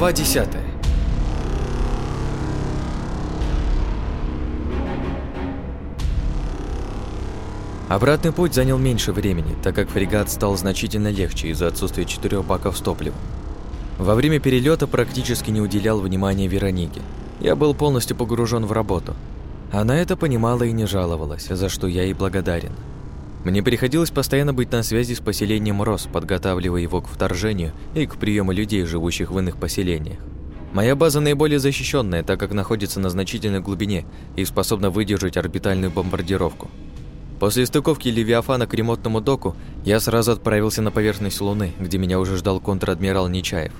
Глава 10 Обратный путь занял меньше времени, так как фрегат стал значительно легче из-за отсутствия четырех баков с топливом. Во время перелета практически не уделял внимания Веронике. Я был полностью погружен в работу. Она это понимала и не жаловалась, за что я ей благодарен. Мне приходилось постоянно быть на связи с поселением Рос, подготавливая его к вторжению и к приему людей, живущих в иных поселениях. Моя база наиболее защищенная, так как находится на значительной глубине и способна выдержать орбитальную бомбардировку. После стыковки Левиафана к ремонтному доку я сразу отправился на поверхность Луны, где меня уже ждал контр-адмирал Нечаев.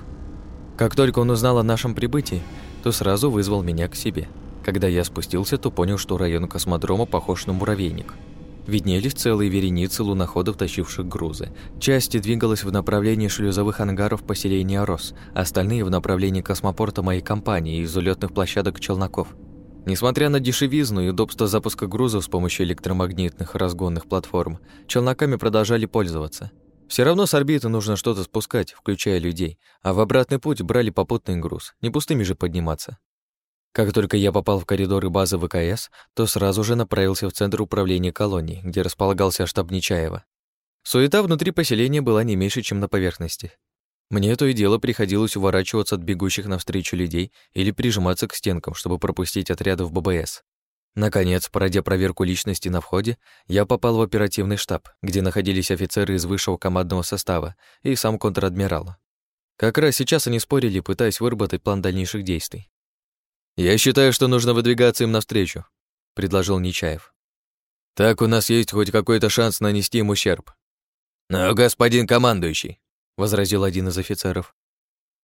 Как только он узнал о нашем прибытии, то сразу вызвал меня к себе. Когда я спустился, то понял, что район космодрома похож на муравейник – Виднелись целые вереницы луноходов, тащивших грузы. Часть двигалась в направлении шлюзовых ангаров поселения Рос, остальные – в направлении космопорта моей компании из улетных площадок челноков. Несмотря на дешевизну и удобство запуска грузов с помощью электромагнитных разгонных платформ, челноками продолжали пользоваться. Все равно с орбиты нужно что-то спускать, включая людей, а в обратный путь брали попутный груз, не пустыми же подниматься. Как только я попал в коридоры базы ВКС, то сразу же направился в центр управления колонии, где располагался штаб Нечаева. Суета внутри поселения была не меньше, чем на поверхности. Мне то и дело приходилось уворачиваться от бегущих навстречу людей или прижиматься к стенкам, чтобы пропустить отряды в ББС. Наконец, пройдя проверку личности на входе, я попал в оперативный штаб, где находились офицеры из высшего командного состава и сам контр-адмирал. Как раз сейчас они спорили, пытаясь выработать план дальнейших действий. «Я считаю, что нужно выдвигаться им навстречу», — предложил Нечаев. «Так у нас есть хоть какой-то шанс нанести им ущерб». «Но, господин командующий», — возразил один из офицеров,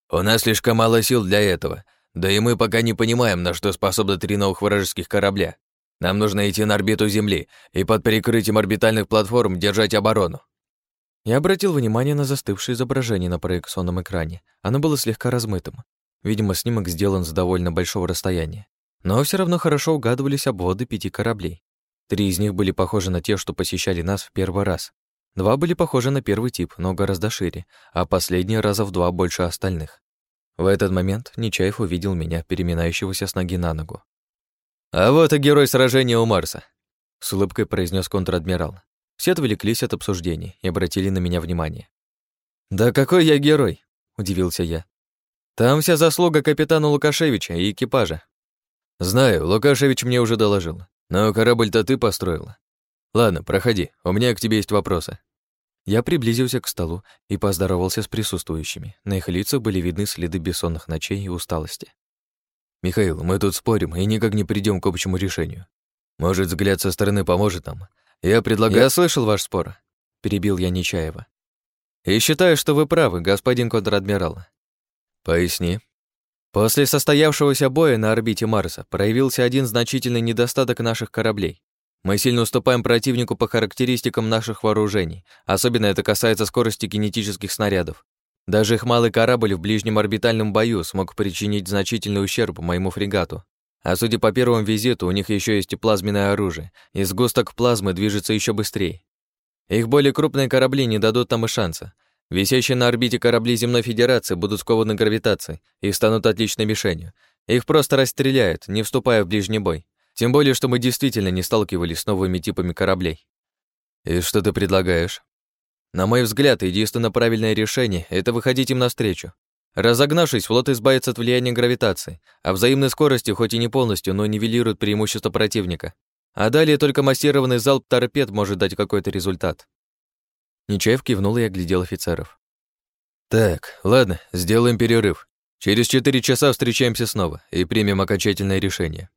«у нас слишком мало сил для этого, да и мы пока не понимаем, на что способны три новых вражеских корабля. Нам нужно идти на орбиту Земли и под прикрытием орбитальных платформ держать оборону». Я обратил внимание на застывшее изображение на проекционном экране. Оно было слегка размытым. Видимо, снимок сделан с довольно большого расстояния. Но все равно хорошо угадывались обводы пяти кораблей. Три из них были похожи на те, что посещали нас в первый раз. Два были похожи на первый тип, но гораздо шире, а последний раза в два больше остальных. В этот момент Нечаев увидел меня, переминающегося с ноги на ногу. «А вот и герой сражения у Марса», — с улыбкой произнес контр-адмирал. Все отвлеклись от обсуждений и обратили на меня внимание. «Да какой я герой?» — удивился я. Там вся заслуга капитана Лукашевича и экипажа. Знаю, Лукашевич мне уже доложил. Но корабль-то ты построила. Ладно, проходи, у меня к тебе есть вопросы. Я приблизился к столу и поздоровался с присутствующими. На их лицах были видны следы бессонных ночей и усталости. «Михаил, мы тут спорим и никак не придем к общему решению. Может, взгляд со стороны поможет нам? Я предлагаю...» «Я слышал ваш спор», — перебил я Нечаева. «И считаю, что вы правы, господин контр-адмирал. Поясни. После состоявшегося боя на орбите Марса проявился один значительный недостаток наших кораблей. Мы сильно уступаем противнику по характеристикам наших вооружений, особенно это касается скорости кинетических снарядов. Даже их малый корабль в ближнем орбитальном бою смог причинить значительный ущерб моему фрегату. А судя по первому визиту, у них еще есть и плазменное оружие, и сгусток плазмы движется еще быстрее. Их более крупные корабли не дадут там и шанса, Висящие на орбите корабли Земной Федерации будут скованы гравитацией и станут отличной мишенью. Их просто расстреляют, не вступая в ближний бой. Тем более, что мы действительно не сталкивались с новыми типами кораблей. И что ты предлагаешь? На мой взгляд, единственно правильное решение — это выходить им навстречу. Разогнавшись, флот избавится от влияния гравитации, а взаимной скорости хоть и не полностью, но нивелирует преимущество противника. А далее только массированный залп торпед может дать какой-то результат. Нечаев кивнул и оглядел офицеров. «Так, ладно, сделаем перерыв. Через четыре часа встречаемся снова и примем окончательное решение».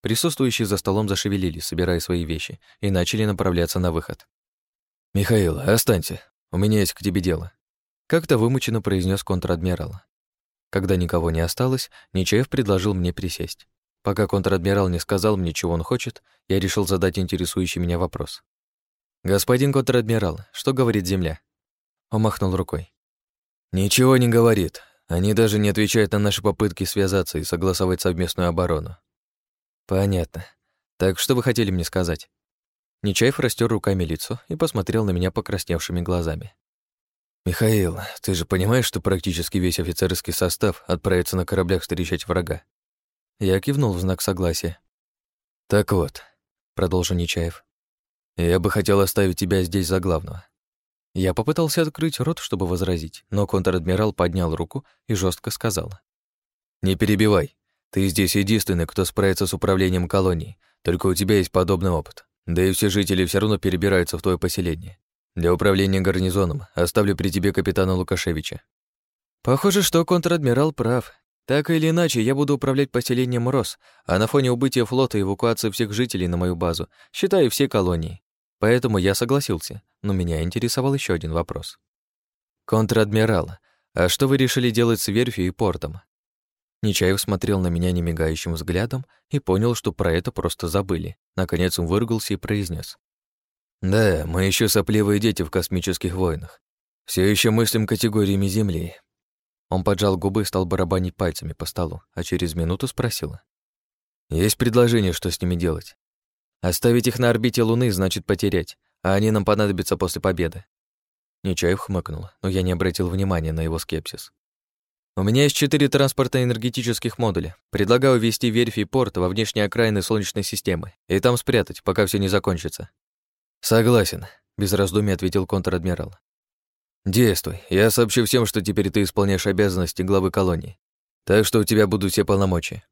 Присутствующие за столом зашевелились, собирая свои вещи, и начали направляться на выход. «Михаил, останься. У меня есть к тебе дело», — как-то вымученно произнес контр-адмирал. Когда никого не осталось, Нечаев предложил мне присесть. Пока контр-адмирал не сказал мне, чего он хочет, я решил задать интересующий меня вопрос. «Господин контр-адмирал, что говорит Земля?» Он махнул рукой. «Ничего не говорит. Они даже не отвечают на наши попытки связаться и согласовать совместную оборону». «Понятно. Так что вы хотели мне сказать?» Нечаев растер руками лицо и посмотрел на меня покрасневшими глазами. «Михаил, ты же понимаешь, что практически весь офицерский состав отправится на кораблях встречать врага?» Я кивнул в знак согласия. «Так вот», — продолжил Нечаев, «я бы хотел оставить тебя здесь за главного». Я попытался открыть рот, чтобы возразить, но контр-адмирал поднял руку и жестко сказал. «Не перебивай. Ты здесь единственный, кто справится с управлением колонией, только у тебя есть подобный опыт. Да и все жители все равно перебираются в твое поселение. Для управления гарнизоном оставлю при тебе капитана Лукашевича». Похоже, что контр-адмирал прав. Так или иначе, я буду управлять поселением Рос, а на фоне убытия флота и эвакуации всех жителей на мою базу, считаю все колонии. Поэтому я согласился, но меня интересовал еще один вопрос. «Контр-адмирал, а что вы решили делать с верфью и портом?» Нечаев смотрел на меня немигающим взглядом и понял, что про это просто забыли. Наконец он выругался и произнес: да, мы еще сопливые дети в космических войнах. Все еще мыслим категориями Земли. Он поджал губы и стал барабанить пальцами по столу, а через минуту спросил. Есть предложение, что с ними делать. Оставить их на орбите Луны значит потерять, а они нам понадобятся после победы. Нечаев хмыкнул, но я не обратил внимания на его скепсис. У меня есть четыре транспортно-энергетических модуля. Предлагаю ввести верфь и порт во внешние окраины Солнечной системы и там спрятать, пока все не закончится. «Согласен», — без раздумий ответил контр-адмирал. «Действуй. Я сообщу всем, что теперь ты исполняешь обязанности главы колонии. Так что у тебя будут все полномочия».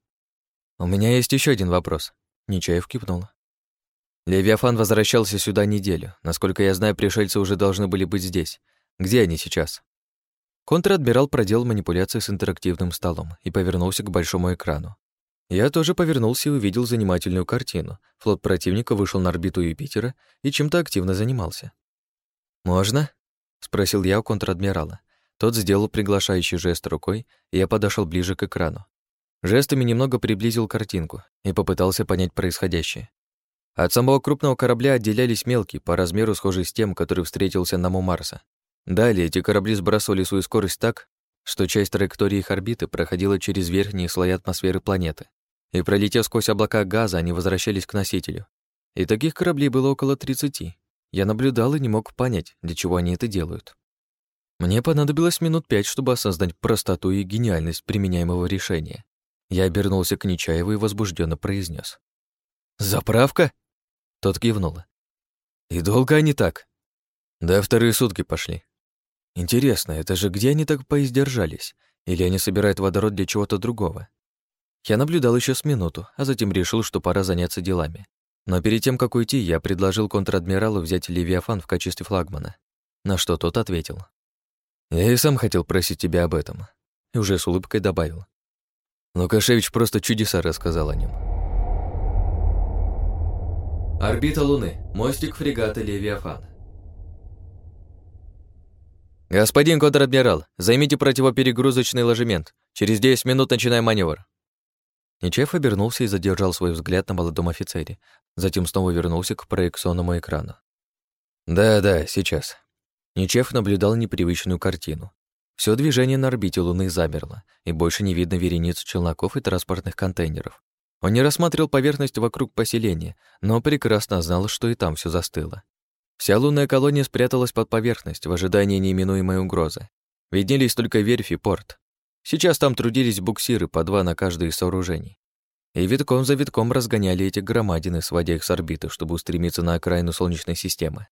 «У меня есть еще один вопрос», — Нечаев кивнул. Левиафан возвращался сюда неделю. Насколько я знаю, пришельцы уже должны были быть здесь. Где они сейчас? Контр-адмирал проделал манипуляции с интерактивным столом и повернулся к большому экрану. Я тоже повернулся и увидел занимательную картину. Флот противника вышел на орбиту Юпитера и чем-то активно занимался. «Можно?» — спросил я у контр-адмирала. Тот сделал приглашающий жест рукой, и я подошел ближе к экрану. Жестами немного приблизил картинку и попытался понять происходящее. От самого крупного корабля отделялись мелкие, по размеру схожие с тем, который встретился на Му Марса. Далее эти корабли сбрасывали свою скорость так, что часть траектории их орбиты проходила через верхние слои атмосферы планеты и, пролетев сквозь облака газа, они возвращались к носителю. И таких кораблей было около 30. Я наблюдал и не мог понять, для чего они это делают. Мне понадобилось минут пять, чтобы осознать простоту и гениальность применяемого решения. Я обернулся к Нечаеву и возбужденно произнес: «Заправка?» Тот кивнул. «И долго они так?» «Да вторые сутки пошли». «Интересно, это же где они так поиздержались? Или они собирают водород для чего-то другого?» Я наблюдал еще с минуту, а затем решил, что пора заняться делами. Но перед тем, как уйти, я предложил контр-адмиралу взять Левиафан в качестве флагмана, на что тот ответил. «Я и сам хотел просить тебя об этом», и уже с улыбкой добавил. Лукашевич просто чудеса рассказал о нем. Орбита Луны. Мостик фрегата Левиафан. «Господин контр-адмирал, займите противоперегрузочный ложемент. Через 10 минут начинаем маневр». Нечаев обернулся и задержал свой взгляд на молодом офицере, затем снова вернулся к проекционному экрану. «Да-да, сейчас». Нечаев наблюдал непривычную картину. Все движение на орбите Луны замерло, и больше не видно верениц челноков и транспортных контейнеров. Он не рассматривал поверхность вокруг поселения, но прекрасно знал, что и там все застыло. Вся лунная колония спряталась под поверхность в ожидании неименуемой угрозы. Виднелись только верфь и порт. Сейчас там трудились буксиры по два на каждое из сооружений. И витком за витком разгоняли эти громадины, сводя их с орбиты, чтобы устремиться на окраину Солнечной системы.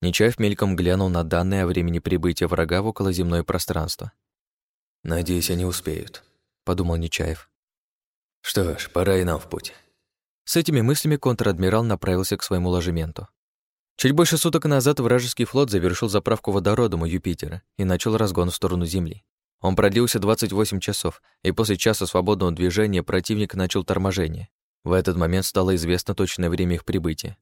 Нечаев мельком глянул на данные о времени прибытия врага в околоземное пространство. «Надеюсь, они успеют», — подумал Нечаев. «Что ж, пора и нам в путь». С этими мыслями контр-адмирал направился к своему ложементу. Чуть больше суток назад вражеский флот завершил заправку водородом у Юпитера и начал разгон в сторону Земли. Он продлился 28 часов, и после часа свободного движения противник начал торможение. В этот момент стало известно точное время их прибытия.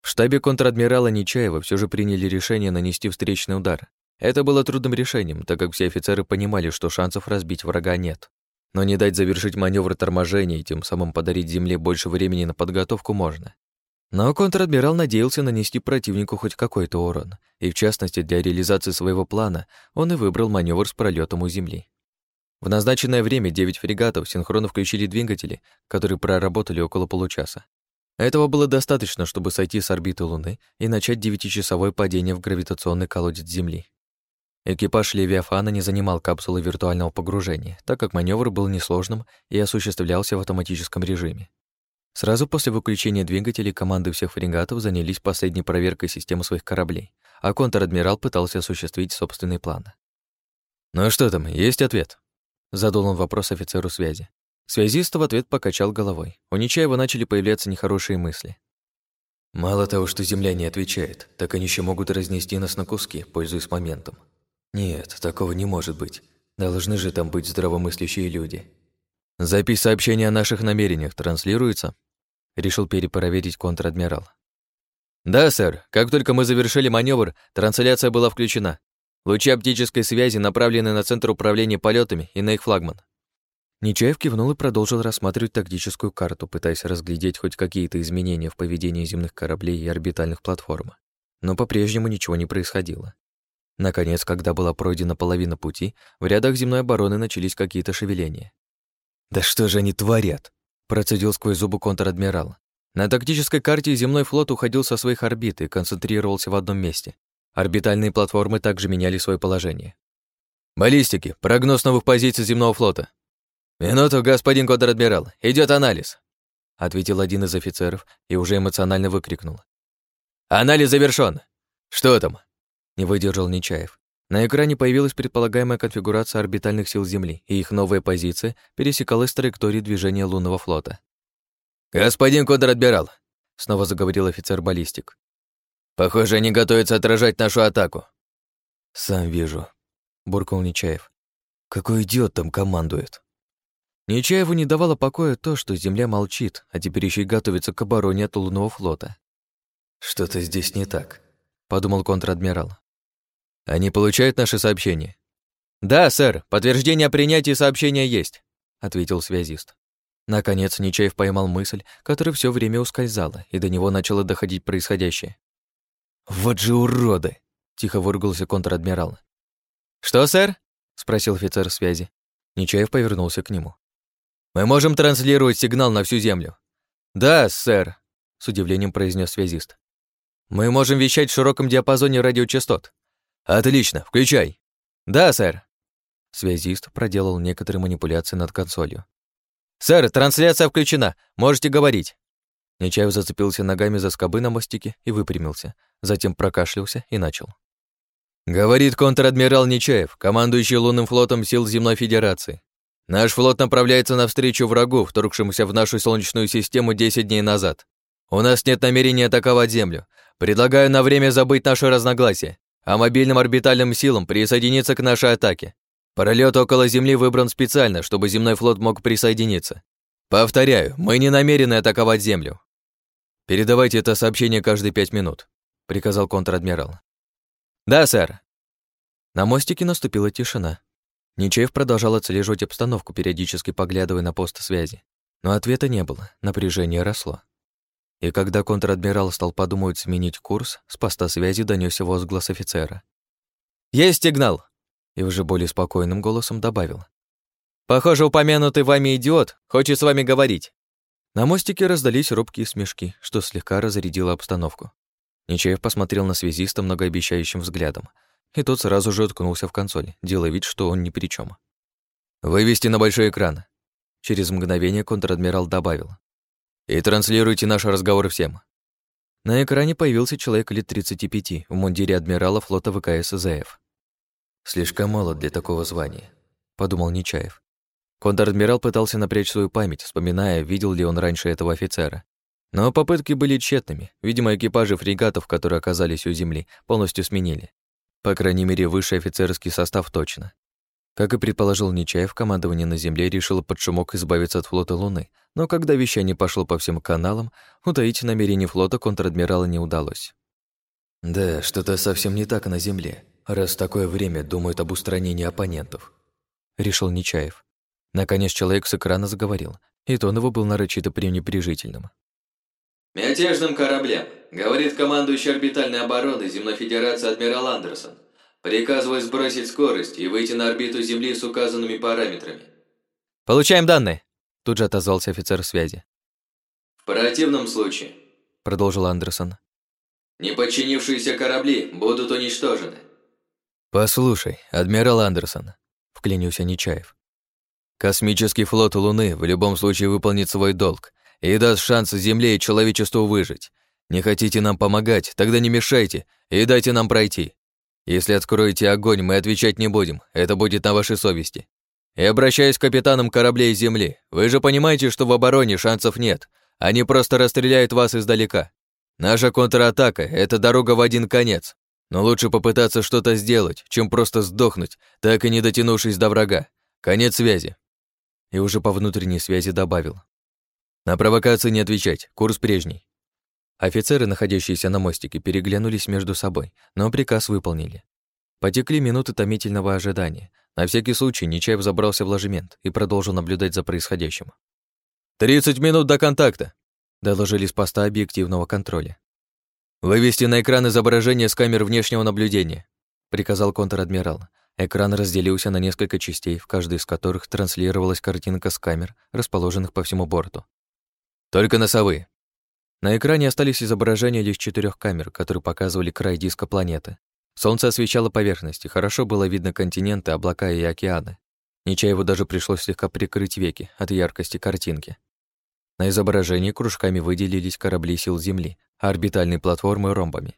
В штабе контр-адмирала Нечаева все же приняли решение нанести встречный удар. Это было трудным решением, так как все офицеры понимали, что шансов разбить врага нет. Но не дать завершить маневр торможения и тем самым подарить Земле больше времени на подготовку можно. Но контр-адмирал надеялся нанести противнику хоть какой-то урон, и в частности для реализации своего плана он и выбрал маневр с пролетом у Земли. В назначенное время девять фрегатов синхронно включили двигатели, которые проработали около получаса. Этого было достаточно, чтобы сойти с орбиты Луны и начать девятичасовое падение в гравитационный колодец Земли. Экипаж Левиафана не занимал капсулы виртуального погружения, так как маневр был несложным и осуществлялся в автоматическом режиме. Сразу после выключения двигателей команды всех фрегатов занялись последней проверкой системы своих кораблей, а контр-адмирал пытался осуществить собственный план. «Ну что там, есть ответ?» Задал он вопрос офицеру связи. Связист в ответ покачал головой. У Нечаева начали появляться нехорошие мысли. «Мало того, что Земля не отвечает, так они еще могут разнести нас на куски, пользуясь моментом. Нет, такого не может быть. Должны же там быть здравомыслящие люди. Запись сообщения о наших намерениях транслируется? Решил перепроверить контр-адмирал. Да, сэр. Как только мы завершили маневр, трансляция была включена. Лучи оптической связи направлены на центр управления полетами и на их флагман. Нечаев кивнул и продолжил рассматривать тактическую карту, пытаясь разглядеть хоть какие-то изменения в поведении земных кораблей и орбитальных платформ. Но по-прежнему ничего не происходило. Наконец, когда была пройдена половина пути, в рядах земной обороны начались какие-то шевеления. «Да что же они творят?» – процедил сквозь зубы контр-адмирал. На тактической карте земной флот уходил со своих орбит и концентрировался в одном месте. Орбитальные платформы также меняли свое положение. «Баллистики. Прогноз новых позиций земного флота». «Минуту, господин контр-адмирал. Идет анализ», — ответил один из офицеров и уже эмоционально выкрикнул. «Анализ завершён. Что там?» Не выдержал Нечаев. На экране появилась предполагаемая конфигурация орбитальных сил Земли, и их новая позиция пересекалась с траекторией движения лунного флота. «Господин контр-адмирал», — снова заговорил офицер-баллистик. «Похоже, они готовятся отражать нашу атаку». «Сам вижу», — буркнул Нечаев. «Какой идиот там командует?» Нечаеву не давало покоя то, что Земля молчит, а теперь еще и готовится к обороне от лунного флота. «Что-то здесь не так», — подумал контр-адмирал. Они получают наши сообщения? Да, сэр, подтверждение о принятии сообщения есть, ответил связист. Наконец, Нечаев поймал мысль, которая все время ускользала, и до него начало доходить происходящее. «Вот же уроды!» — тихо выругался контр-адмирал. «Что, сэр?» — спросил офицер связи. Нечаев повернулся к нему. «Мы можем транслировать сигнал на всю Землю». «Да, сэр», — с удивлением произнес связист. «Мы можем вещать в широком диапазоне радиочастот. «Отлично, включай!» «Да, сэр!» Связист проделал некоторые манипуляции над консолью. «Сэр, трансляция включена, можете говорить!» Нечаев зацепился ногами за скобы на мостике и выпрямился, затем прокашлялся и начал. «Говорит контр-адмирал Нечаев, командующий лунным флотом сил Земной Федерации. Наш флот направляется навстречу врагу, вторгшемуся в нашу Солнечную систему 10 дней назад. У нас нет намерения атаковать Землю. Предлагаю на время забыть наши разногласия а мобильным орбитальным силам присоединиться к нашей атаке. Пролет около Земли выбран специально, чтобы земной флот мог присоединиться. Повторяю, мы не намерены атаковать Землю. Передавайте это сообщение каждые пять минут, приказал контр-адмирал. Да, сэр. На мостике наступила тишина. Нечаев продолжал отслеживать обстановку, периодически поглядывая на пост связи. Но ответа не было, напряжение росло. И когда контр-адмирал стал подумать сменить курс, с поста связи донёсся возглас офицера. «Есть сигнал!» И уже более спокойным голосом добавил. «Похоже, упомянутый вами идиот хочет с вами говорить». На мостике раздались робкие смешки, что слегка разрядило обстановку. Нечаев посмотрел на связиста многообещающим взглядом, и тот сразу же уткнулся в консоль, делая вид, что он ни при чем. «Вывести на большой экран». Через мгновение контр-адмирал добавил и транслируйте наш разговор всем». На экране появился человек лет 35 в мундире адмирала флота ВКС ЗФ. «Слишком мало для такого звания», — подумал Нечаев. Контр-адмирал пытался напрячь свою память, вспоминая, видел ли он раньше этого офицера. Но попытки были тщетными. Видимо, экипажи фрегатов, которые оказались у земли, полностью сменили. По крайней мере, высший офицерский состав точно. Как и предположил Нечаев, командование на Земле решило под шумок избавиться от флота Луны, но когда вещание пошло по всем каналам, утаить намерение флота контр-адмирала не удалось. «Да, что-то совсем не так на Земле, раз в такое время думают об устранении оппонентов», — решил Нечаев. Наконец человек с экрана заговорил, и тон его был нарочито пренепрежительным. «Мятежным кораблям», — говорит командующий орбитальной обороны Земной Федерации адмирал Андерсон. Приказываю сбросить скорость и выйти на орбиту Земли с указанными параметрами. Получаем данные, тут же отозвался офицер связи. В противном случае, продолжил Андерсон. Неподчинившиеся корабли будут уничтожены. Послушай, адмирал Андерсон, вклинился Нечаев. Космический флот Луны в любом случае выполнит свой долг и даст шанс Земле и человечеству выжить. Не хотите нам помогать, тогда не мешайте и дайте нам пройти. Если откроете огонь, мы отвечать не будем, это будет на вашей совести. И обращаюсь к капитанам кораблей Земли. Вы же понимаете, что в обороне шансов нет. Они просто расстреляют вас издалека. Наша контратака — это дорога в один конец. Но лучше попытаться что-то сделать, чем просто сдохнуть, так и не дотянувшись до врага. Конец связи. И уже по внутренней связи добавил. На провокации не отвечать, курс прежний. Офицеры, находящиеся на мостике, переглянулись между собой, но приказ выполнили. Потекли минуты томительного ожидания. На всякий случай Нечаев забрался в ложемент и продолжил наблюдать за происходящим. «Тридцать минут до контакта!» — доложили с поста объективного контроля. «Вывести на экран изображение с камер внешнего наблюдения», — приказал контр-адмирал. Экран разделился на несколько частей, в каждой из которых транслировалась картинка с камер, расположенных по всему борту. «Только носовые». На экране остались изображения лишь четырех камер, которые показывали край диска планеты. Солнце освещало поверхности, хорошо было видно континенты, облака и океаны. Нечаеву даже пришлось слегка прикрыть веки от яркости картинки. На изображении кружками выделились корабли сил Земли, а орбитальные платформы — ромбами.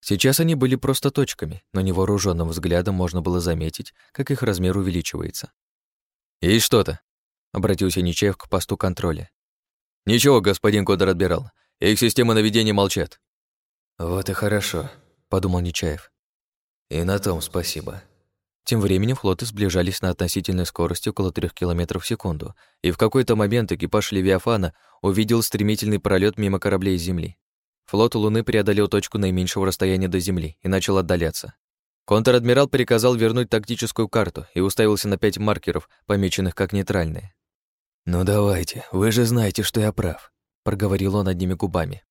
Сейчас они были просто точками, но невооруженным взглядом можно было заметить, как их размер увеличивается. «Есть что-то?» — обратился Нечаев к посту контроля. «Ничего, господин Кодор отбирал. Их системы наведения молчат». «Вот и хорошо», — подумал Нечаев. «И на том спасибо». Тем временем флоты сближались на относительной скорости около 3 км в секунду, и в какой-то момент экипаж Левиафана увидел стремительный пролет мимо кораблей Земли. Флот Луны преодолел точку наименьшего расстояния до Земли и начал отдаляться. Контр-адмирал приказал вернуть тактическую карту и уставился на пять маркеров, помеченных как нейтральные. «Ну давайте, вы же знаете, что я прав», — проговорил он одними губами.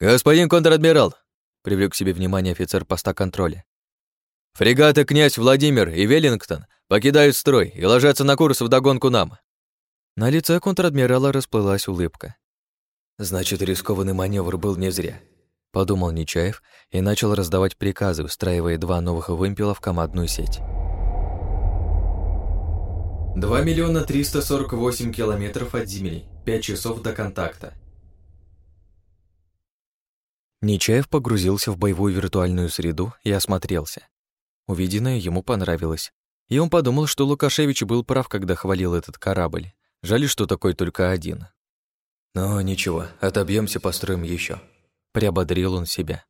«Господин контр-адмирал!» — привлек к себе внимание офицер поста контроля. Фрегаты «Князь Владимир» и «Веллингтон» покидают строй и ложатся на курс вдогонку нам». На лице контр-адмирала расплылась улыбка. «Значит, рискованный маневр был не зря», — подумал Нечаев и начал раздавать приказы, устраивая два новых вымпела в командную сеть. 2 миллиона 348 километров от Земли, 5 часов до контакта. Нечаев погрузился в боевую виртуальную среду и осмотрелся. Увиденное ему понравилось. И он подумал, что Лукашевич был прав, когда хвалил этот корабль. Жаль, что такой только один. «Но ничего, отобьемся, построим еще. приободрил он себя.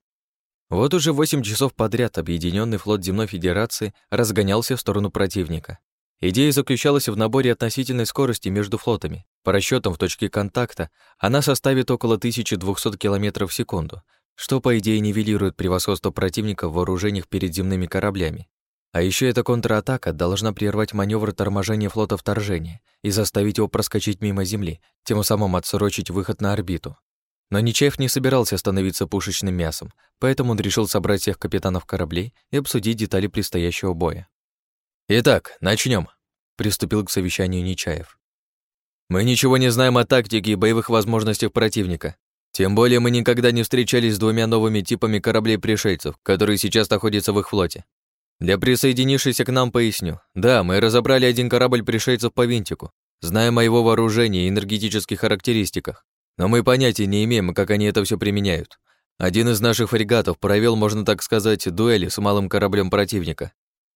Вот уже восемь часов подряд Объединенный флот Земной Федерации разгонялся в сторону противника. Идея заключалась в наборе относительной скорости между флотами. По расчетам в точке контакта она составит около 1200 км в секунду, что, по идее, нивелирует превосходство противника в вооружениях перед земными кораблями. А еще эта контратака должна прервать маневр торможения флота вторжения и заставить его проскочить мимо Земли, тем самым отсрочить выход на орбиту. Но Нечаев не собирался становиться пушечным мясом, поэтому он решил собрать всех капитанов кораблей и обсудить детали предстоящего боя. «Итак, начнем, приступил к совещанию Нечаев. «Мы ничего не знаем о тактике и боевых возможностях противника. Тем более мы никогда не встречались с двумя новыми типами кораблей-пришельцев, которые сейчас находятся в их флоте. Для присоединившейся к нам поясню. Да, мы разобрали один корабль пришельцев по винтику, знаем о его вооружении и энергетических характеристиках, но мы понятия не имеем, как они это все применяют. Один из наших фрегатов провел, можно так сказать, дуэли с малым кораблем противника.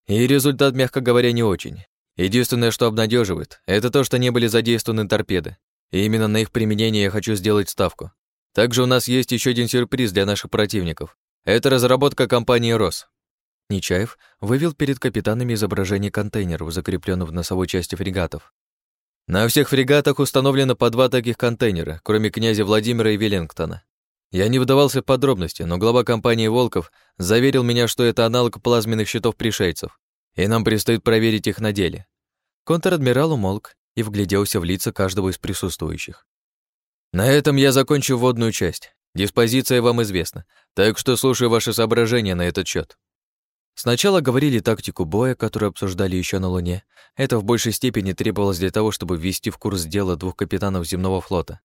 И результат, мягко говоря, не очень. Единственное, что обнадеживает, это то, что не были задействованы торпеды. И именно на их применение я хочу сделать ставку. Также у нас есть еще один сюрприз для наших противников. Это разработка компании «Рос». Нечаев вывел перед капитанами изображение контейнеров, закрепленных в носовой части фрегатов. На всех фрегатах установлено по два таких контейнера, кроме князя Владимира и Веллингтона. Я не вдавался в подробности, но глава компании «Волков» заверил меня, что это аналог плазменных щитов пришельцев, и нам предстоит проверить их на деле. Контр-адмирал умолк и вгляделся в лица каждого из присутствующих. На этом я закончу вводную часть. Диспозиция вам известна, так что слушаю ваши соображения на этот счет. Сначала говорили тактику боя, которую обсуждали еще на Луне. Это в большей степени требовалось для того, чтобы ввести в курс дела двух капитанов земного флота.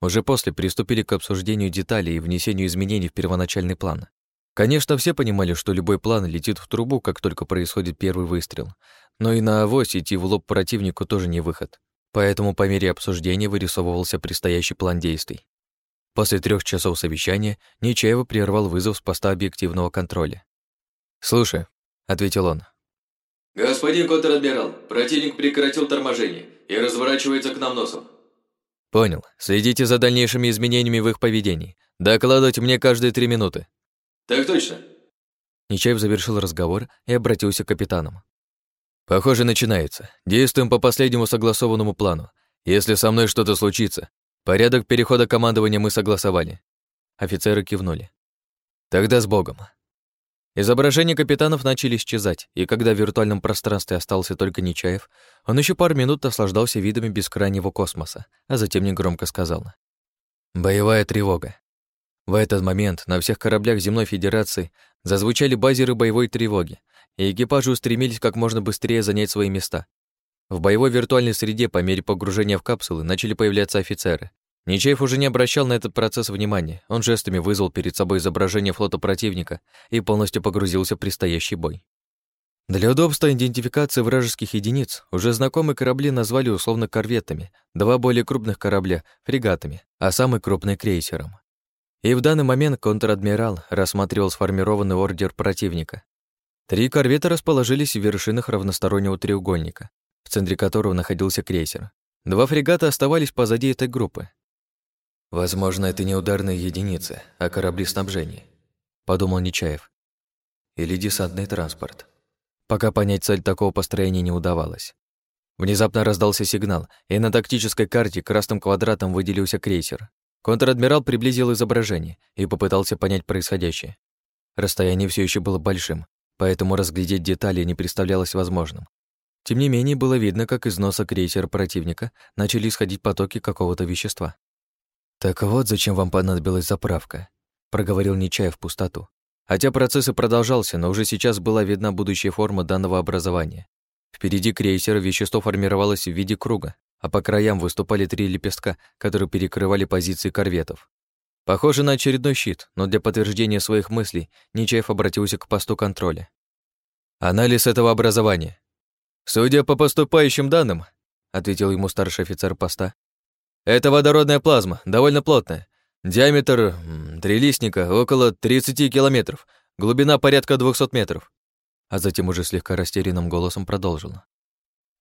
Уже после приступили к обсуждению деталей и внесению изменений в первоначальный план. Конечно, все понимали, что любой план летит в трубу, как только происходит первый выстрел, но и на авось идти в лоб противнику тоже не выход. Поэтому по мере обсуждения вырисовывался предстоящий план действий. После трех часов совещания Нечаева прервал вызов с поста объективного контроля. «Слушай», — ответил он. «Господин контр-адмирал, противник прекратил торможение и разворачивается к нам носом». «Понял. Следите за дальнейшими изменениями в их поведении. Докладывать мне каждые три минуты». «Так точно». Нечаев завершил разговор и обратился к капитанам. «Похоже, начинается. Действуем по последнему согласованному плану. Если со мной что-то случится, порядок перехода командования мы согласовали». Офицеры кивнули. «Тогда с Богом». Изображения капитанов начали исчезать, и когда в виртуальном пространстве остался только Нечаев, он еще пару минут наслаждался видами бескрайнего космоса, а затем негромко сказал. «Боевая тревога. В этот момент на всех кораблях Земной Федерации зазвучали базеры боевой тревоги, и экипажи устремились как можно быстрее занять свои места. В боевой виртуальной среде по мере погружения в капсулы начали появляться офицеры. Нечаев уже не обращал на этот процесс внимания, он жестами вызвал перед собой изображение флота противника и полностью погрузился в предстоящий бой. Для удобства идентификации вражеских единиц уже знакомые корабли назвали условно корветами, два более крупных корабля — фрегатами, а самый крупный — крейсером. И в данный момент контр-адмирал рассматривал сформированный ордер противника. Три корвета расположились в вершинах равностороннего треугольника, в центре которого находился крейсер. Два фрегата оставались позади этой группы. «Возможно, это не ударные единицы, а корабли снабжения», — подумал Нечаев. «Или десантный транспорт». Пока понять цель такого построения не удавалось. Внезапно раздался сигнал, и на тактической карте красным квадратом выделился крейсер. Контр-адмирал приблизил изображение и попытался понять происходящее. Расстояние все еще было большим, поэтому разглядеть детали не представлялось возможным. Тем не менее, было видно, как из носа крейсера противника начали исходить потоки какого-то вещества. «Так вот, зачем вам понадобилась заправка», — проговорил Нечаев в пустоту. Хотя процесс и продолжался, но уже сейчас была видна будущая форма данного образования. Впереди крейсера вещество формировалось в виде круга, а по краям выступали три лепестка, которые перекрывали позиции корветов. Похоже на очередной щит, но для подтверждения своих мыслей Нечаев обратился к посту контроля. «Анализ этого образования». «Судя по поступающим данным», — ответил ему старший офицер поста, «это водородная плазма, довольно плотная. Диаметр трилистника около 30 километров, глубина порядка 200 метров». А затем уже слегка растерянным голосом продолжил.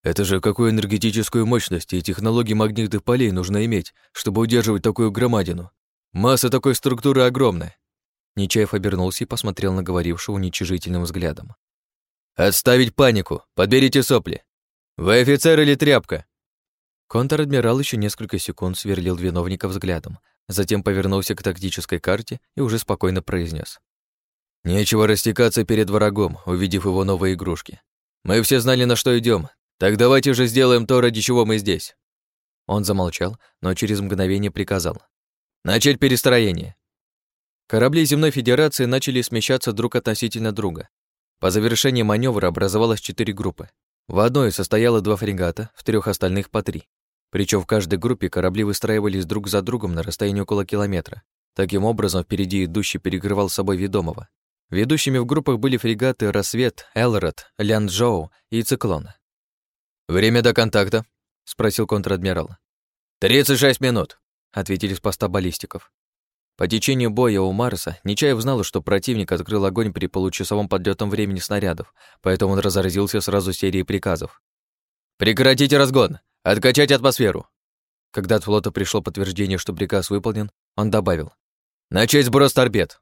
Это же какую энергетическую мощность и технологии магнитных полей нужно иметь, чтобы удерживать такую громадину? Масса такой структуры огромная. Нечаев обернулся и посмотрел на говорившего уничижительным взглядом. «Отставить панику! Подберите сопли! Вы офицер или тряпка?» Контр-адмирал еще несколько секунд сверлил виновника взглядом, затем повернулся к тактической карте и уже спокойно произнес: «Нечего растекаться перед врагом, увидев его новые игрушки. Мы все знали, на что идем, так давайте же сделаем то, ради чего мы здесь. Он замолчал, но через мгновение приказал. Начать перестроение. Корабли Земной Федерации начали смещаться друг относительно друга. По завершении маневра образовалось четыре группы. В одной состояло два фрегата, в трех остальных по три. Причем в каждой группе корабли выстраивались друг за другом на расстоянии около километра. Таким образом, впереди идущий перекрывал собой ведомого. Ведущими в группах были фрегаты «Рассвет», «Элрод», «Лянчжоу» и «Циклон». «Время до контакта?» — спросил контр-адмирал. «Тридцать шесть минут», — ответили с поста баллистиков. По течению боя у Марса Нечаев знал, что противник открыл огонь при получасовом подлетом времени снарядов, поэтому он разразился сразу серией приказов. «Прекратите разгон! Откачать атмосферу!» Когда от флота пришло подтверждение, что приказ выполнен, он добавил. «Начать сброс торпед!»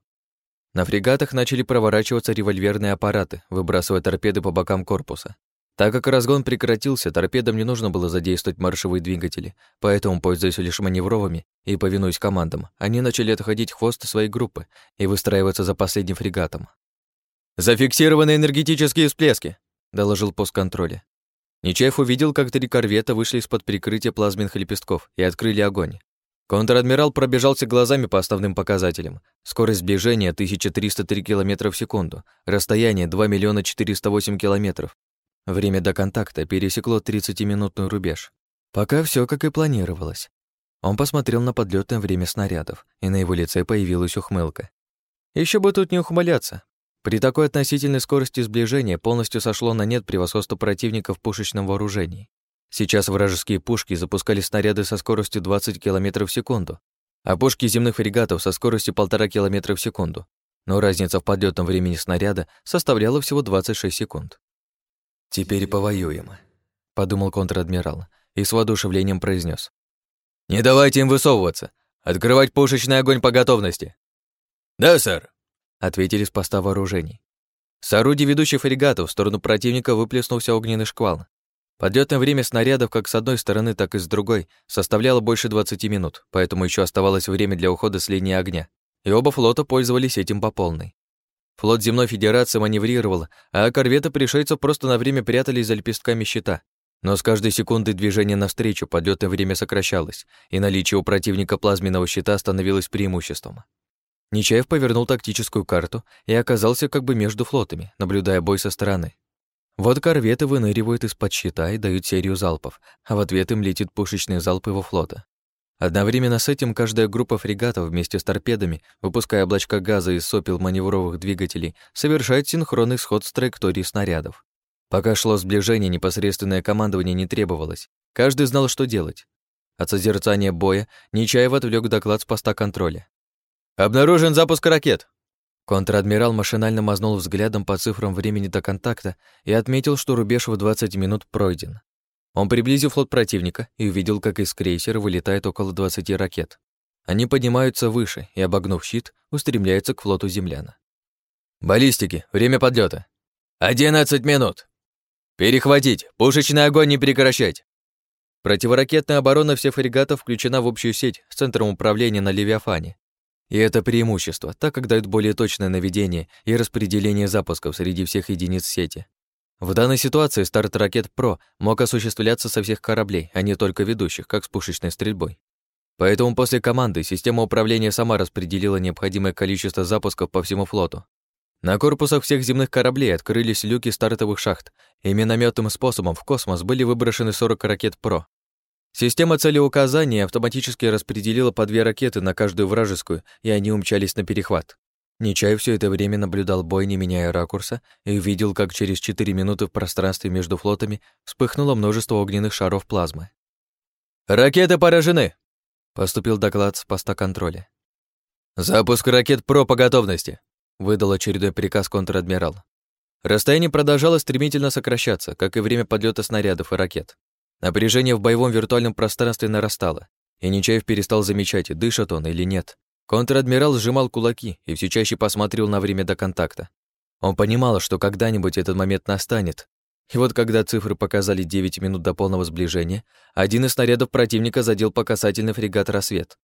На фрегатах начали проворачиваться револьверные аппараты, выбрасывая торпеды по бокам корпуса. Так как разгон прекратился, торпедам не нужно было задействовать маршевые двигатели, поэтому, пользуясь лишь маневровыми и повинуясь командам, они начали отходить хвост своей группы и выстраиваться за последним фрегатом. «Зафиксированы энергетические всплески», — доложил пост контроля. Нечаев увидел, как три корвета вышли из-под прикрытия плазменных лепестков и открыли огонь. Контр-адмирал пробежался глазами по основным показателям. Скорость сближения 1303 км в секунду, расстояние 2 миллиона 408 километров, Время до контакта пересекло 30-минутный рубеж. Пока все как и планировалось. Он посмотрел на подлетное время снарядов, и на его лице появилась ухмылка. Еще бы тут не ухмыляться. При такой относительной скорости сближения полностью сошло на нет превосходство противника в пушечном вооружении. Сейчас вражеские пушки запускали снаряды со скоростью 20 км в секунду, а пушки земных фрегатов со скоростью 1,5 км в секунду. Но разница в подлетном времени снаряда составляла всего 26 секунд. «Теперь повоюем», — подумал контр-адмирал и с воодушевлением произнес: «Не давайте им высовываться! Открывать пушечный огонь по готовности!» «Да, сэр!» — ответили с поста вооружений. С орудий ведущих фрегатов в сторону противника выплеснулся огненный шквал. Подлетное время снарядов как с одной стороны, так и с другой составляло больше 20 минут, поэтому еще оставалось время для ухода с линии огня, и оба флота пользовались этим по полной. Флот Земной Федерации маневрировал, а корветы пришельцев просто на время прятались за лепестками щита, но с каждой секундой движения навстречу подлетное время сокращалось, и наличие у противника плазменного щита становилось преимуществом. Нечаев повернул тактическую карту и оказался как бы между флотами, наблюдая бой со стороны. Вот корветы выныривают из-под щита и дают серию залпов, а в ответ им летит пушечный залп его флота. Одновременно с этим каждая группа фрегатов вместе с торпедами, выпуская облачка газа из сопел маневровых двигателей, совершает синхронный сход с траектории снарядов. Пока шло сближение, непосредственное командование не требовалось. Каждый знал, что делать. От созерцания боя Нечаев отвлек доклад с поста контроля. «Обнаружен запуск ракет!» Контр-адмирал машинально мазнул взглядом по цифрам времени до контакта и отметил, что рубеж в 20 минут пройден. Он приблизил флот противника и увидел, как из крейсера вылетает около 20 ракет. Они поднимаются выше и, обогнув щит, устремляются к флоту земляна. «Баллистики! Время подлета. «Одиннадцать минут!» «Перехватить! Пушечный огонь не прекращать!» Противоракетная оборона всех фрегатов включена в общую сеть с центром управления на Левиафане. И это преимущество, так как дает более точное наведение и распределение запусков среди всех единиц сети. В данной ситуации старт ракет ПРО мог осуществляться со всех кораблей, а не только ведущих, как с пушечной стрельбой. Поэтому после команды система управления сама распределила необходимое количество запусков по всему флоту. На корпусах всех земных кораблей открылись люки стартовых шахт, и минометным способом в космос были выброшены 40 ракет ПРО. Система целеуказания автоматически распределила по две ракеты на каждую вражескую, и они умчались на перехват. Нечай все это время наблюдал бой, не меняя ракурса, и увидел, как через 4 минуты в пространстве между флотами вспыхнуло множество огненных шаров плазмы. «Ракеты поражены!» — поступил доклад с поста контроля. «Запуск ракет ПРО по готовности!» выдал очередной приказ контр-адмирал. Расстояние продолжало стремительно сокращаться, как и время подлета снарядов и ракет. Напряжение в боевом виртуальном пространстве нарастало, и Нечаев перестал замечать, дышит он или нет. Контр-адмирал сжимал кулаки и все чаще посмотрел на время до контакта. Он понимал, что когда-нибудь этот момент настанет. И вот когда цифры показали 9 минут до полного сближения, один из снарядов противника задел по касательный фрегат «Рассвет».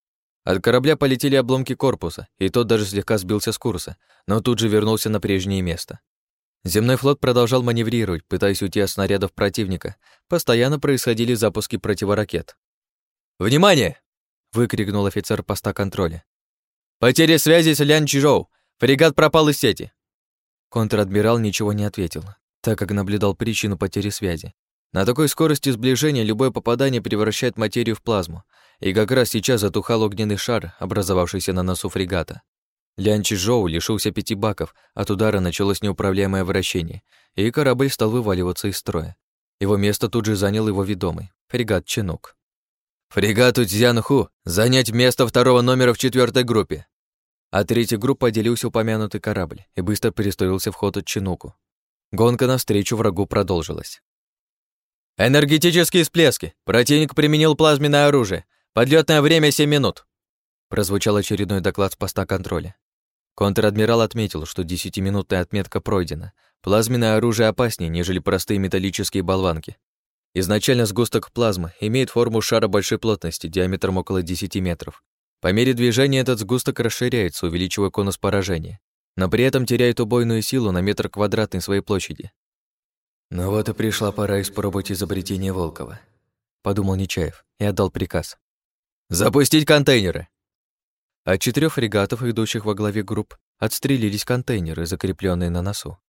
От корабля полетели обломки корпуса, и тот даже слегка сбился с курса, но тут же вернулся на прежнее место. Земной флот продолжал маневрировать, пытаясь уйти от снарядов противника. Постоянно происходили запуски противоракет. «Внимание!» — выкрикнул офицер поста контроля. «Потеря связи с Лян Чижоу! Фрегат пропал из сети!» Контр-адмирал ничего не ответил, так как наблюдал причину потери связи. На такой скорости сближения любое попадание превращает материю в плазму, и как раз сейчас затухал огненный шар, образовавшийся на носу фрегата. Лян Чижоу лишился пяти баков, от удара началось неуправляемое вращение, и корабль стал вываливаться из строя. Его место тут же занял его ведомый, фрегат Чинук. «Фрегату Цзянху занять место второго номера в четвертой группе!» А третья группа отделился упомянутый корабль и быстро перестроился в ход от Чинуку. Гонка навстречу врагу продолжилась. «Энергетические всплески! Противник применил плазменное оружие! Подлетное время 7 минут!» Прозвучал очередной доклад с поста контроля. Контр-адмирал отметил, что десятиминутная отметка пройдена. Плазменное оружие опаснее, нежели простые металлические болванки. Изначально сгусток плазмы имеет форму шара большой плотности, диаметром около 10 метров. По мере движения этот сгусток расширяется, увеличивая конус поражения, но при этом теряет убойную силу на метр квадратный своей площади. «Ну вот и пришла пора испробовать изобретение Волкова», — подумал Нечаев и отдал приказ. «Запустить контейнеры!» От четырех фрегатов, идущих во главе групп, отстрелились контейнеры, закрепленные на носу.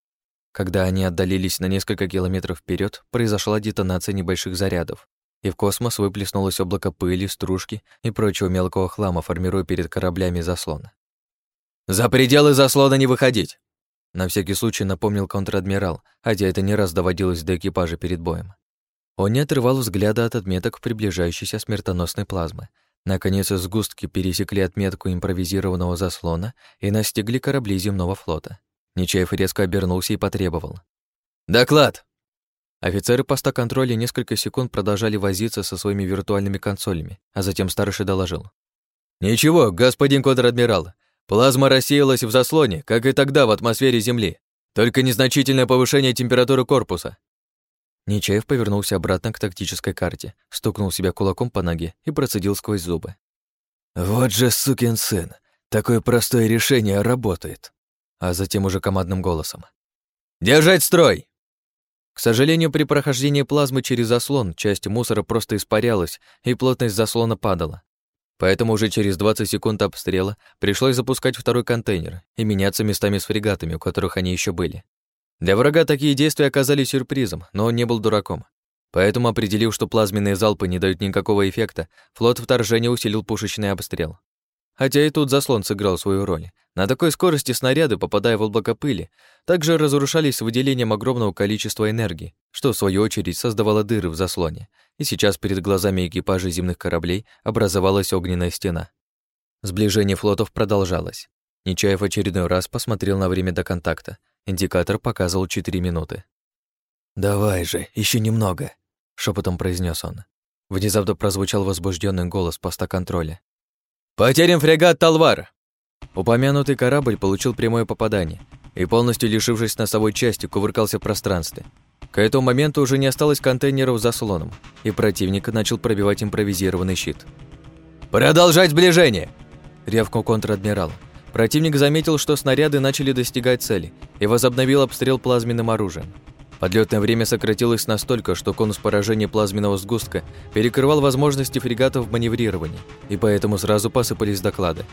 Когда они отдалились на несколько километров вперед, произошла детонация небольших зарядов, и в космос выплеснулось облако пыли, стружки и прочего мелкого хлама, формируя перед кораблями заслон. «За пределы заслона не выходить!» На всякий случай напомнил контр-адмирал, хотя это не раз доводилось до экипажа перед боем. Он не отрывал взгляда от отметок приближающейся смертоносной плазмы. Наконец, сгустки пересекли отметку импровизированного заслона и настигли корабли земного флота. Нечаев резко обернулся и потребовал. «Доклад!» Офицеры поста контроля несколько секунд продолжали возиться со своими виртуальными консолями, а затем старший доложил. «Ничего, господин контр-адмирал, плазма рассеялась в заслоне, как и тогда в атмосфере Земли, только незначительное повышение температуры корпуса». Нечаев повернулся обратно к тактической карте, стукнул себя кулаком по ноге и процедил сквозь зубы. «Вот же сукин сын! Такое простое решение работает!» А затем уже командным голосом. «Держать строй!» К сожалению, при прохождении плазмы через заслон часть мусора просто испарялась, и плотность заслона падала. Поэтому уже через 20 секунд обстрела пришлось запускать второй контейнер и меняться местами с фрегатами, у которых они еще были. Для врага такие действия оказались сюрпризом, но он не был дураком. Поэтому, определив, что плазменные залпы не дают никакого эффекта, флот вторжения усилил пушечный обстрел. Хотя и тут заслон сыграл свою роль. На такой скорости снаряды, попадая в облако пыли, также разрушались выделением огромного количества энергии, что в свою очередь создавало дыры в заслоне, и сейчас перед глазами экипажей земных кораблей образовалась огненная стена. Сближение флотов продолжалось. Нечаев очередной раз посмотрел на время до контакта. Индикатор показывал 4 минуты. «Давай же, еще немного», — шепотом произнес он. Внезапно прозвучал возбужденный голос поста контроля. «Потерян фрегат «Талвар». Упомянутый корабль получил прямое попадание и, полностью лишившись носовой части, кувыркался в пространстве. К этому моменту уже не осталось контейнеров за слоном, и противник начал пробивать импровизированный щит. «Продолжать сближение!» – рявкнул контр-адмирал. Противник заметил, что снаряды начали достигать цели, и возобновил обстрел плазменным оружием. Подлетное время сократилось настолько, что конус поражения плазменного сгустка перекрывал возможности фрегатов в маневрировании, и поэтому сразу посыпались доклады.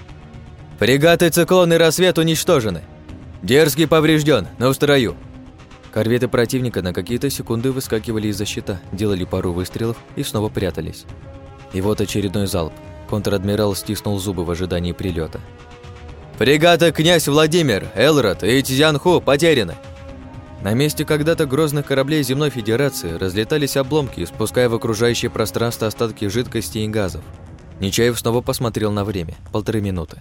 «Фрегаты «Циклон» и «Рассвет» уничтожены. Дерзкий поврежден, на устрою». Корветы противника на какие-то секунды выскакивали из-за щита, делали пару выстрелов и снова прятались. И вот очередной залп. Контр-адмирал стиснул зубы в ожидании прилета. «Фрегаты «Князь Владимир», «Элрод» и «Тизянху» потеряны. На месте когда-то грозных кораблей Земной Федерации разлетались обломки, спуская в окружающее пространство остатки жидкости и газов. Нечаев снова посмотрел на время. Полторы минуты.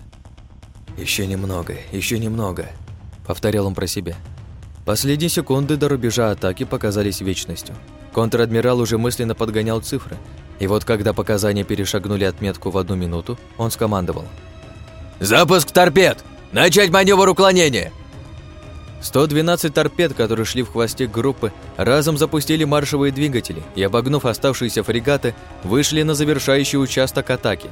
Еще немного, еще немного», — повторял он про себя. Последние секунды до рубежа атаки показались вечностью. Контр-адмирал уже мысленно подгонял цифры, и вот когда показания перешагнули отметку в одну минуту, он скомандовал. «Запуск торпед! Начать маневр уклонения!» 112 торпед, которые шли в хвосте группы, разом запустили маршевые двигатели и, обогнув оставшиеся фрегаты, вышли на завершающий участок атаки.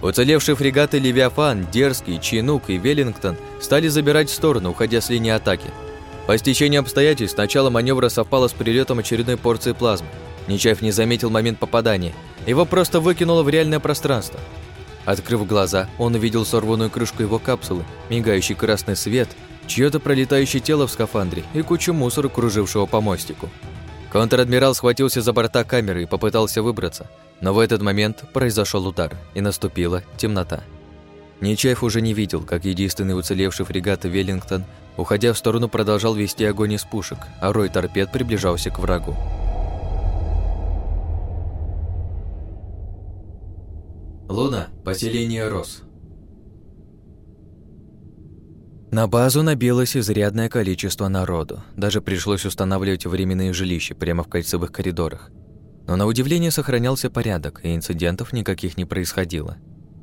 Уцелевшие фрегаты «Левиафан», «Дерзкий», «Чинук» и «Веллингтон» стали забирать в сторону, уходя с линии атаки. По стечению обстоятельств начало маневра совпало с прилетом очередной порции плазмы. Нечаев не заметил момент попадания. Его просто выкинуло в реальное пространство. Открыв глаза, он увидел сорванную крышку его капсулы, мигающий красный свет – чье-то пролетающее тело в скафандре и кучу мусора, кружившего по мостику. Контр-адмирал схватился за борта камеры и попытался выбраться, но в этот момент произошел удар, и наступила темнота. Нечаев уже не видел, как единственный уцелевший фрегат Веллингтон, уходя в сторону, продолжал вести огонь из пушек, а рой торпед приближался к врагу. Луна. Поселение Рос. На базу набилось изрядное количество народу. Даже пришлось устанавливать временные жилища прямо в кольцевых коридорах. Но на удивление сохранялся порядок, и инцидентов никаких не происходило.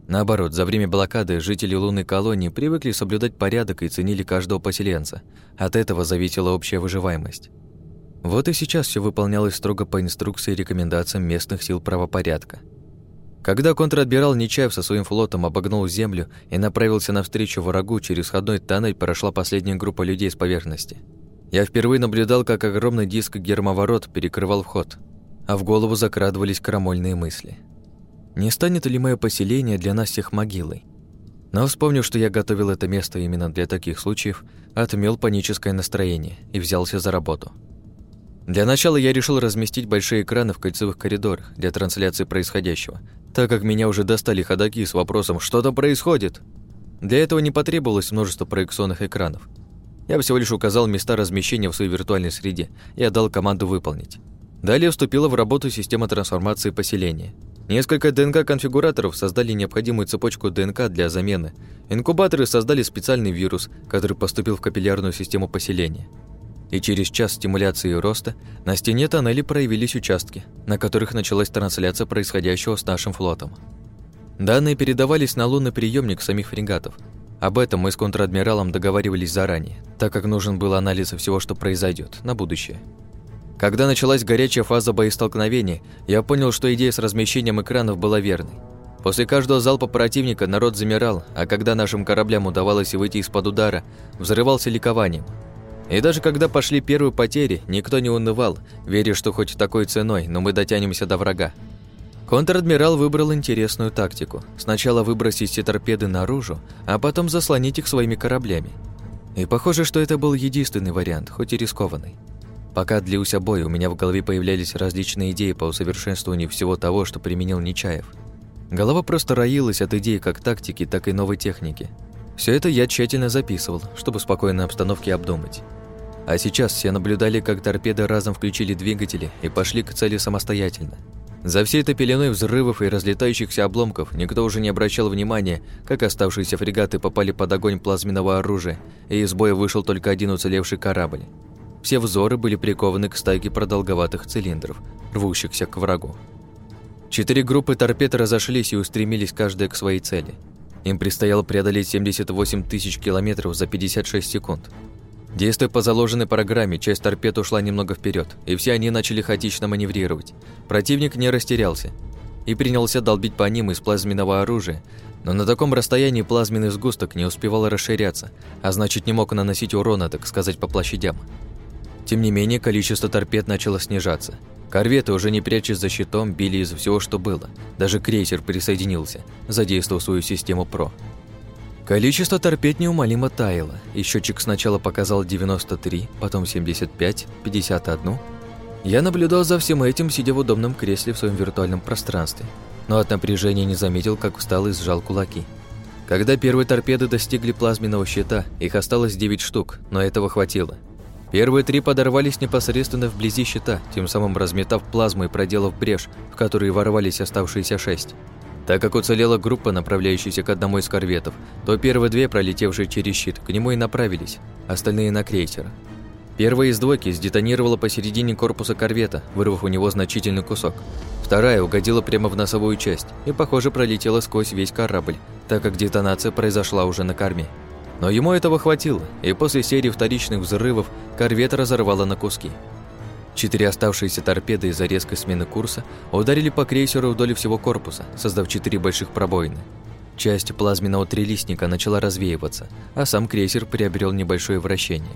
Наоборот, за время блокады жители лунной колонии привыкли соблюдать порядок и ценили каждого поселенца. От этого зависела общая выживаемость. Вот и сейчас все выполнялось строго по инструкции и рекомендациям местных сил правопорядка – когда контр-адмирал Нечаев со своим флотом обогнул землю и направился навстречу врагу, через входной тоннель прошла последняя группа людей с поверхности. Я впервые наблюдал, как огромный диск гермоворот перекрывал вход, а в голову закрадывались крамольные мысли. Не станет ли мое поселение для нас всех могилой? Но вспомнив, что я готовил это место именно для таких случаев, отмел паническое настроение и взялся за работу. Для начала я решил разместить большие экраны в кольцевых коридорах для трансляции происходящего, так как меня уже достали ходаки с вопросом «Что там происходит?». Для этого не потребовалось множество проекционных экранов. Я всего лишь указал места размещения в своей виртуальной среде и отдал команду выполнить. Далее вступила в работу система трансформации поселения. Несколько ДНК-конфигураторов создали необходимую цепочку ДНК для замены. Инкубаторы создали специальный вирус, который поступил в капиллярную систему поселения. И через час стимуляции роста на стене тоннеля проявились участки, на которых началась трансляция происходящего с нашим флотом. Данные передавались на лунный приемник самих фрегатов. Об этом мы с контр-адмиралом договаривались заранее, так как нужен был анализ всего, что произойдет на будущее. Когда началась горячая фаза боестолкновения, я понял, что идея с размещением экранов была верной. После каждого залпа противника народ замирал, а когда нашим кораблям удавалось выйти из-под удара, взрывался ликованием. И даже когда пошли первые потери, никто не унывал, веря, что хоть такой ценой, но мы дотянемся до врага. Контр-адмирал выбрал интересную тактику. Сначала выбросить все торпеды наружу, а потом заслонить их своими кораблями. И похоже, что это был единственный вариант, хоть и рискованный. Пока длился бой, у меня в голове появлялись различные идеи по усовершенствованию всего того, что применил Нечаев. Голова просто роилась от идей как тактики, так и новой техники. Все это я тщательно записывал, чтобы спокойной обстановке обдумать. А сейчас все наблюдали, как торпеды разом включили двигатели и пошли к цели самостоятельно. За всей этой пеленой взрывов и разлетающихся обломков никто уже не обращал внимания, как оставшиеся фрегаты попали под огонь плазменного оружия, и из боя вышел только один уцелевший корабль. Все взоры были прикованы к стайке продолговатых цилиндров, рвущихся к врагу. Четыре группы торпед разошлись и устремились каждая к своей цели. Им предстояло преодолеть 78 тысяч километров за 56 секунд. Действуя по заложенной программе, часть торпед ушла немного вперед, и все они начали хаотично маневрировать. Противник не растерялся и принялся долбить по ним из плазменного оружия, но на таком расстоянии плазменный сгусток не успевал расширяться, а значит не мог наносить урона, так сказать, по площадям. Тем не менее, количество торпед начало снижаться. Корветы, уже не прячась за щитом, били из всего, что было. Даже крейсер присоединился, задействовав свою систему ПРО. Количество торпед неумолимо таяло, и счетчик сначала показал 93, потом 75, 51. Я наблюдал за всем этим, сидя в удобном кресле в своем виртуальном пространстве, но от напряжения не заметил, как встал и сжал кулаки. Когда первые торпеды достигли плазменного щита, их осталось 9 штук, но этого хватило – Первые три подорвались непосредственно вблизи щита, тем самым разметав плазму и проделав брешь, в которой ворвались оставшиеся шесть. Так как уцелела группа, направляющаяся к одному из корветов, то первые две, пролетевшие через щит, к нему и направились, остальные на крейсер. Первая из двойки сдетонировала посередине корпуса корвета, вырвав у него значительный кусок. Вторая угодила прямо в носовую часть и, похоже, пролетела сквозь весь корабль, так как детонация произошла уже на корме. Но ему этого хватило, и после серии вторичных взрывов корвет разорвало на куски. Четыре оставшиеся торпеды из-за резкой смены курса ударили по крейсеру вдоль всего корпуса, создав четыре больших пробоины. Часть плазменного трелистника начала развеиваться, а сам крейсер приобрел небольшое вращение.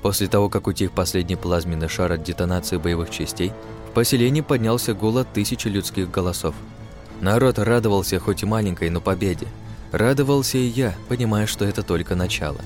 После того, как утих последний плазменный шар от детонации боевых частей, в поселении поднялся гул от тысячи людских голосов. Народ радовался хоть и маленькой, но победе, Радовался и я, понимая, что это только начало.